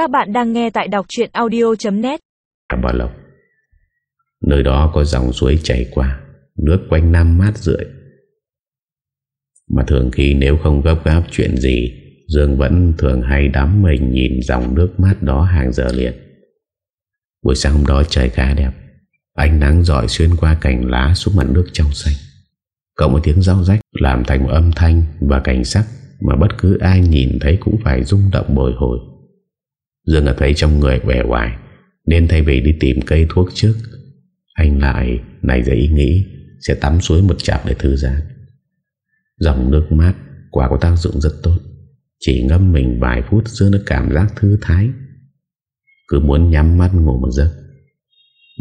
Các bạn đang nghe tại đọc chuyện audio.net Bà Lộc, Nơi đó có dòng suối chảy qua, Nước quanh năm mát rượi. Mà thường khi nếu không gấp gáp chuyện gì, Dương vẫn thường hay đắm mình nhìn dòng nước mát đó hàng giờ liền. Buổi sáng hôm đó trời khá đẹp, Ánh nắng dọi xuyên qua cành lá xuống mặt nước trong xanh. Cộng một tiếng rau rách, làm thành một âm thanh và cảnh sắc Mà bất cứ ai nhìn thấy cũng phải rung động bồi hồi. Dương ở thấy trong người vẻ hoài, Nên thay vì đi tìm cây thuốc trước, Anh lại này ra ý nghĩ Sẽ tắm suối một chạp để thư giãn. Dòng nước mát Quả có tác dụng rất tốt, Chỉ ngâm mình vài phút Dương được cảm giác thư thái. Cứ muốn nhắm mắt ngủ một giấc.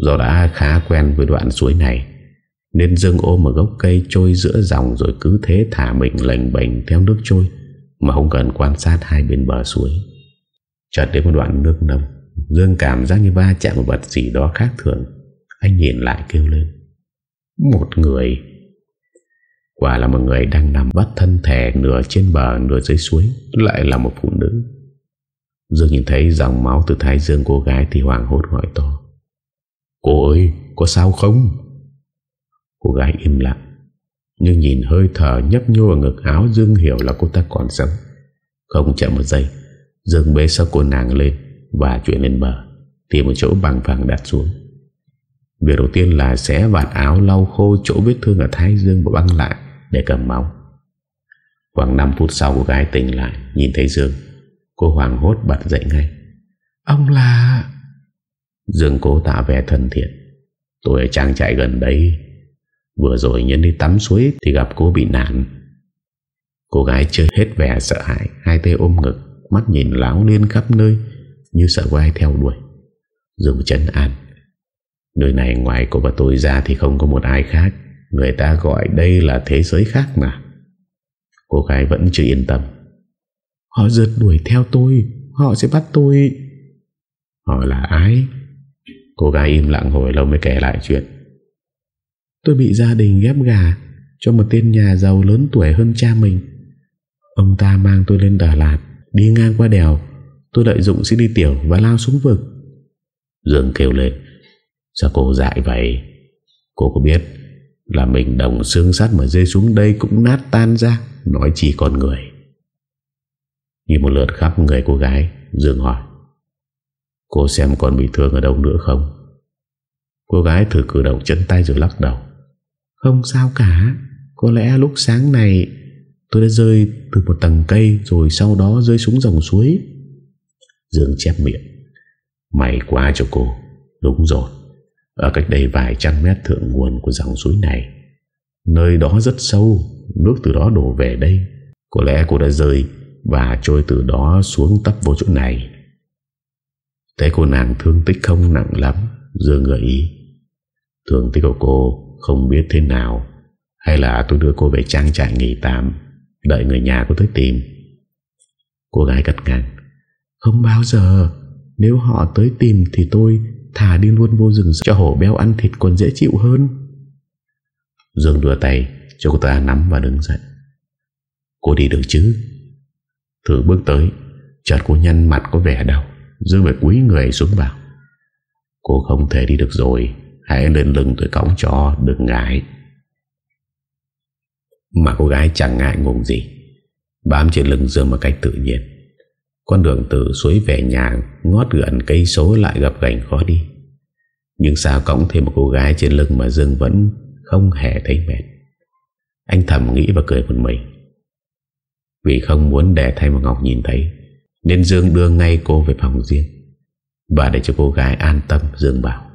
Do đã khá quen với đoạn suối này, Nên Dương ôm một gốc cây trôi giữa dòng Rồi cứ thế thả mình lành bệnh theo nước trôi Mà không cần quan sát hai bên bờ suối. Chợt đến một đoạn nước nông, Dương cảm giác như va chạm một vật gì đó khác thường. Anh nhìn lại kêu lên. Một người. Quả là một người đang nằm bắt thân thể Nửa trên bờ, nửa dưới suối, Lại là một phụ nữ. Dương nhìn thấy dòng máu từ thái dương cô gái Thì hoàng hốt hỏi to. Cô ơi, có sao không? Cô gái im lặng, Nhưng nhìn hơi thở nhấp nhô ở ngực áo Dương hiểu là cô ta còn sống. Không chậm một giây Dương bế sau cô nàng lên Và chuyển lên bờ Tìm một chỗ bằng phẳng đặt xuống. Việc đầu tiên là xé vạt áo lau khô chỗ vết thương ở thái dương và băng lại để cầm máu. Khoảng 5 phút sau, cô gái tỉnh lại, Nhìn thấy Dương. Cô hoàng hốt bật dậy ngay. Ông là Dương cố tạ vẻ thân thiện. Tôi ở trang trại gần đây Vừa rồi nhân đi tắm suối Thì gặp cô bị nạn. Cô gái chơi hết vẻ sợ hãi, Hai tay ôm ngực. Mắt nhìn láo liên khắp nơi, Như sợ có ai theo đuổi. Dùng chân an. Nơi này ngoài cô và tôi ra Thì không có một ai khác. Người ta gọi đây là thế giới khác mà. Cô gái vẫn chưa yên tâm. Họ rượt đuổi theo tôi, Họ sẽ bắt tôi. Họ là ai? Cô gái im lặng hồi lâu mới kể lại chuyện. Tôi bị gia đình ghép gà Cho một tên nhà giàu lớn tuổi hơn cha mình. Ông ta mang tôi lên Đà Lạt. Đi ngang qua đèo, Tôi lợi dụng xin đi tiểu và lao xuống vực. Dương kêu lên, Sao cô dại vậy? Cô có biết Là mình đồng xương sắt mà rơi xuống đây Cũng nát tan ra, Nói chỉ con người? Nhìn một lượt khắp người cô gái, Dương hỏi, Cô xem còn bị thương ở đâu nữa không? Cô gái thử cử động chân tay rồi lắc đầu, Không sao cả, Có lẽ lúc sáng này Tôi đã rơi từ một tầng cây Rồi sau đó rơi xuống dòng suối. Dương chép miệng. May quá cho cô. Đúng rồi. Ở cách đây vài trăm mét thượng nguồn của dòng suối này. Nơi đó rất sâu. Nước từ đó đổ về đây. Có lẽ cô đã rơi Và trôi từ đó xuống tấp vô chỗ này. Thấy cô nàng thương tích không nặng lắm, Dương gợi ý. Thương tích của cô không biết thế nào. Hay là tôi đưa cô về trang trại nghỉ tạm? Đợi người nhà cô tới tìm. Cô gái cắt ngang. Không bao giờ. Nếu họ tới tìm thì tôi Thả đi luôn vô rừng cho hổ béo ăn thịt còn dễ chịu hơn. Dương đưa tay cho cô ta nắm và đứng dậy. Cô đi được chứ? Thử bước tới, Chợt cô nhăn mặt có vẻ đau. Dương phải quý người xuống bảo. Cô không thể đi được rồi. Hãy lên lưng tôi cõng cho, Đừng ngại. Mà cô gái chẳng ngại ngùng gì. Bám trên lưng Dương một cách tự nhiên. Con đường từ suối về nhà Ngót gần cây số lại gặp gành khó đi. Nhưng sao cõng thêm một cô gái trên lưng Mà Dương vẫn không hề thấy mệt. Anh thầm nghĩ và cười một mình. Vì không muốn để thay một Ngọc nhìn thấy, Nên Dương đưa ngay cô về phòng riêng Và để cho cô gái an tâm, Dương bảo.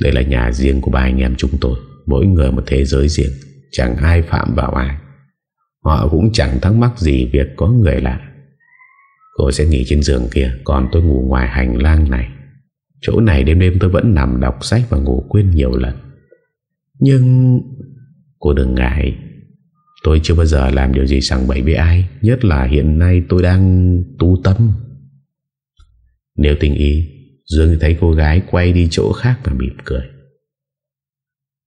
Đây là nhà riêng của ba anh em chúng tôi, Mỗi người một thế giới riêng. Chẳng ai phạm vào ai. Họ cũng chẳng thắc mắc gì Việc có người lạ. Cô sẽ nghỉ trên giường kia, Còn tôi ngủ ngoài hành lang này. Chỗ này đêm đêm tôi vẫn nằm đọc sách Và ngủ quên nhiều lần. Nhưng Cô đừng ngại. Tôi chưa bao giờ làm điều gì sẵn bậy với ai, Nhất là hiện nay tôi đang tu tâm. Nếu tình ý, Dương thấy cô gái quay đi chỗ khác và mỉm cười.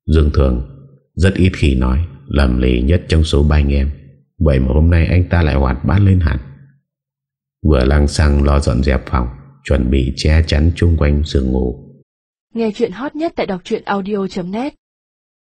Dương thường rất ít khi nói Lầm lì nhất trong số ba anh em. Vậy mà hôm nay anh ta lại hoạt bát lên hẳn. Vừa lăng xăng lo dọn dẹp phòng, Chuẩn bị che chắn chung quanh giường ngủ. Nghe chuyện hot nhất tại đọc audio.net